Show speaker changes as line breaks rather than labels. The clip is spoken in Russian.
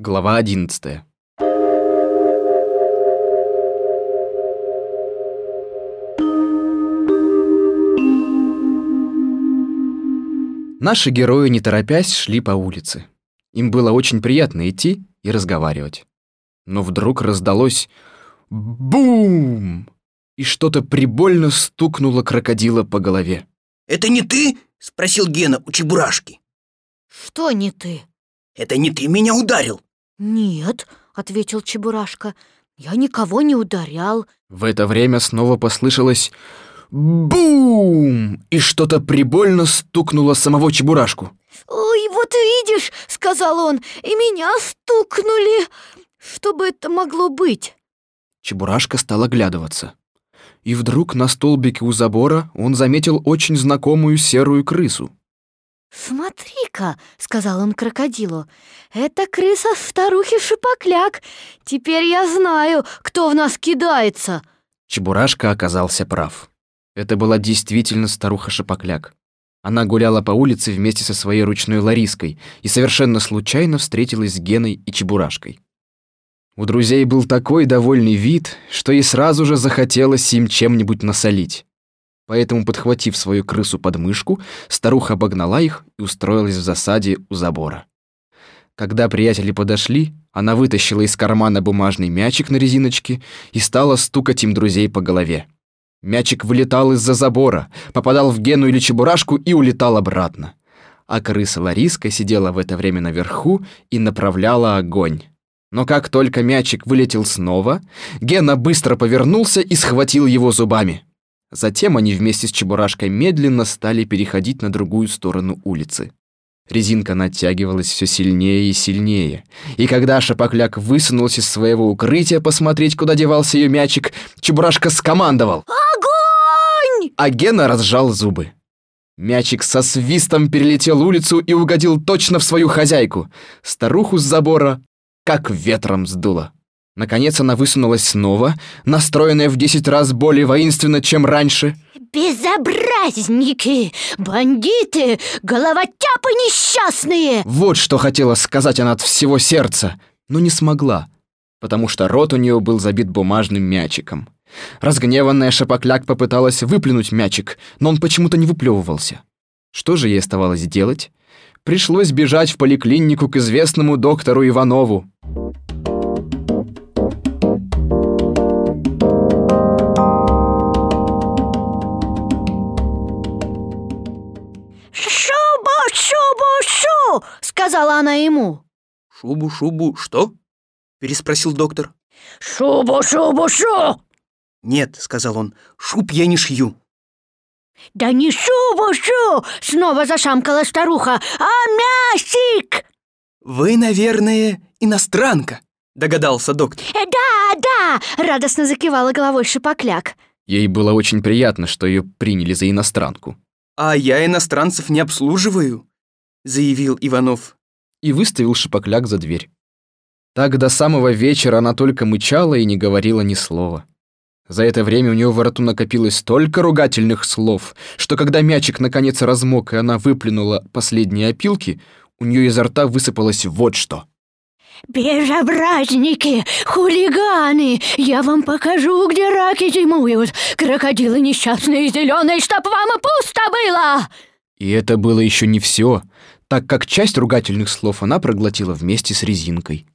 Глава 11. Наши герои, не торопясь, шли по улице. Им было очень приятно идти и разговаривать. Но вдруг раздалось бум! И что-то прибольно стукнуло крокодила по голове.
«Это не ты?» — спросил Гена у Чебурашки.
Что не ты?
«Это не ты меня ударил?»
Нет, ответил Чебурашка. Я никого не ударял.
В это время снова послышалось бум! И что-то прибольно стукнуло самого Чебурашку.
Ой, вот видишь, сказал он, и меня стукнули. Что бы это могло быть?
Чебурашка стал оглядываться. И вдруг на столбике у забора он заметил очень знакомую серую крысу.
«Смотри-ка», — сказал он крокодилу, — «это крыса старухи Шипокляк. Теперь я знаю, кто в нас кидается».
Чебурашка оказался прав. Это была действительно старуха Шапокляк. Она гуляла по улице вместе со своей ручной Лариской и совершенно случайно встретилась с Геной и Чебурашкой. У друзей был такой довольный вид, что ей сразу же захотелось им чем-нибудь насолить. Поэтому, подхватив свою крысу под мышку, старуха обогнала их и устроилась в засаде у забора. Когда приятели подошли, она вытащила из кармана бумажный мячик на резиночке и стала стукать им друзей по голове. Мячик вылетал из-за забора, попадал в Гену или Чебурашку и улетал обратно. А крыса Лариска сидела в это время наверху и направляла огонь. Но как только мячик вылетел снова, Гена быстро повернулся и схватил его зубами. Затем они вместе с Чебурашкой медленно стали переходить на другую сторону улицы. Резинка натягивалась все сильнее и сильнее. И когда Шапокляк высунулся из своего укрытия посмотреть, куда девался ее мячик, Чебурашка скомандовал.
Огонь!
А Гена разжал зубы. Мячик со свистом перелетел улицу и угодил точно в свою хозяйку. Старуху с забора как ветром сдуло. Наконец она высунулась снова, настроенная в десять раз более воинственно, чем раньше.
Безобразники, бандиты, головотяпы несчастные!
Вот что хотела сказать она от всего сердца, но не смогла, потому что рот у нее был забит бумажным мячиком. Разгневанная Шапокляк попыталась выплюнуть мячик, но он почему-то не выплевывался. Что же ей оставалось делать? Пришлось бежать в поликлинику к известному доктору Иванову.
Шубу, шубу, шу! сказала она ему.
«Шубу, шубу, что?» — переспросил доктор.
Шубу, шубу, шу!
«Нет», — сказал он, — «шуб я не шью».
Да не шубу, шу! Снова зашамкала старуха. А мясик!
«Вы, наверное, иностранка», — догадался доктор.
Э, да, да! Радостно закивала головой Шипокляк.
Ей было очень приятно, что ее приняли за иностранку.
«А я иностранцев не обслуживаю», — заявил Иванов.
И выставил Шипокляк за дверь. Так до самого вечера она только мычала и не говорила ни слова. За это время у нее во рту накопилось столько ругательных слов, что когда мячик наконец размок и она выплюнула последние опилки, у нее изо рта высыпалось вот что.
Безобразники, хулиганы, я вам покажу, где раки зимуют. Крокодилы несчастные зеленые, чтоб вам и пусто было.
И это было еще не все, так как часть ругательных слов она проглотила вместе с резинкой.